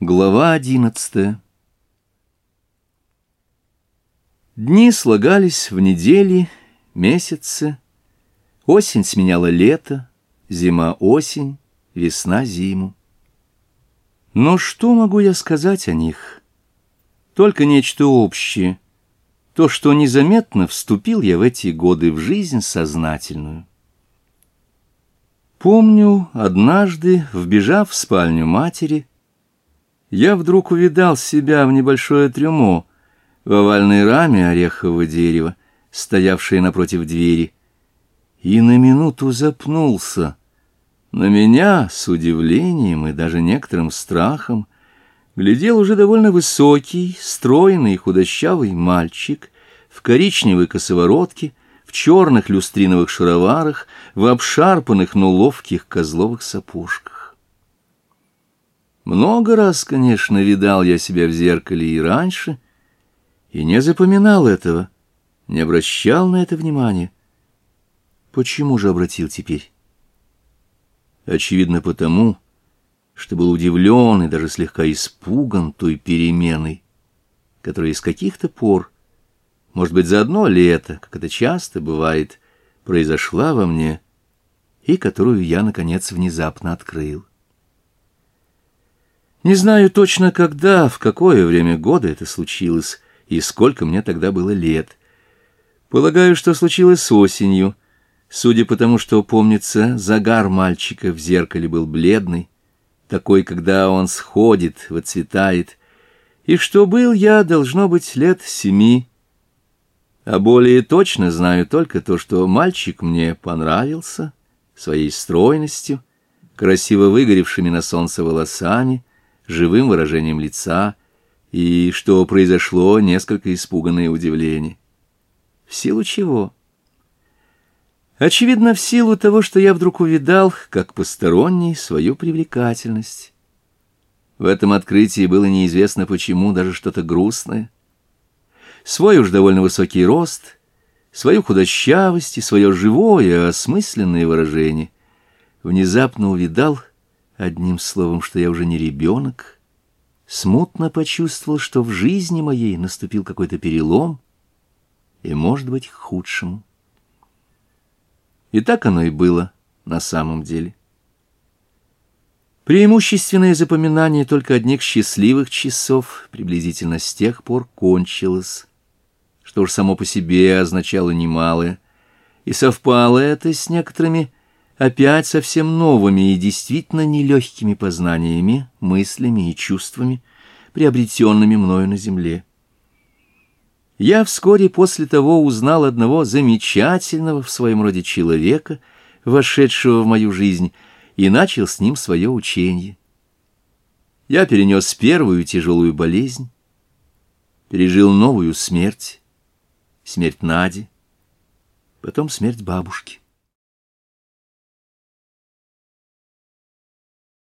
Глава одиннадцатая Дни слагались в недели, месяцы. Осень сменяла лето, зима — осень, весна — зиму. Но что могу я сказать о них? Только нечто общее. То, что незаметно вступил я в эти годы в жизнь сознательную. Помню, однажды, вбежав в спальню матери, — я вдруг увидал себя в небольшое трюмо, в овальной раме орехового дерева, стоявшей напротив двери, и на минуту запнулся. На меня с удивлением и даже некоторым страхом глядел уже довольно высокий, стройный, худощавый мальчик в коричневой косоворотке, в черных люстриновых шароварах, в обшарпанных, но ловких козловых сапожках. Много раз, конечно, видал я себя в зеркале и раньше, и не запоминал этого, не обращал на это внимания. Почему же обратил теперь? Очевидно, потому, что был удивлен и даже слегка испуган той переменой, которая из каких-то пор, может быть, за одно лето, как это часто бывает, произошла во мне и которую я, наконец, внезапно открыл. Не знаю точно, когда, в какое время года это случилось и сколько мне тогда было лет. Полагаю, что случилось осенью, судя по тому, что, помнится, загар мальчика в зеркале был бледный, такой, когда он сходит, выцветает, и что был я, должно быть, лет семи. А более точно знаю только то, что мальчик мне понравился своей стройностью, красиво выгоревшими на солнце волосами, живым выражением лица, и что произошло несколько испуганное удивление. В силу чего? Очевидно, в силу того, что я вдруг увидал, как посторонний, свою привлекательность. В этом открытии было неизвестно почему, даже что-то грустное. Свой уж довольно высокий рост, свою худощавость и свое живое, осмысленное выражение. Внезапно увидал — одним словом, что я уже не ребенок, смутно почувствовал, что в жизни моей наступил какой-то перелом, и, может быть, к худшему. И так оно и было на самом деле. Преимущественное запоминание только одних счастливых часов приблизительно с тех пор кончилось, что уж само по себе означало немалое, и совпало это с некоторыми опять совсем новыми и действительно нелегкими познаниями, мыслями и чувствами, приобретенными мною на земле. Я вскоре после того узнал одного замечательного в своем роде человека, вошедшего в мою жизнь, и начал с ним свое учение. Я перенес первую тяжелую болезнь, пережил новую смерть, смерть Нади, потом смерть бабушки.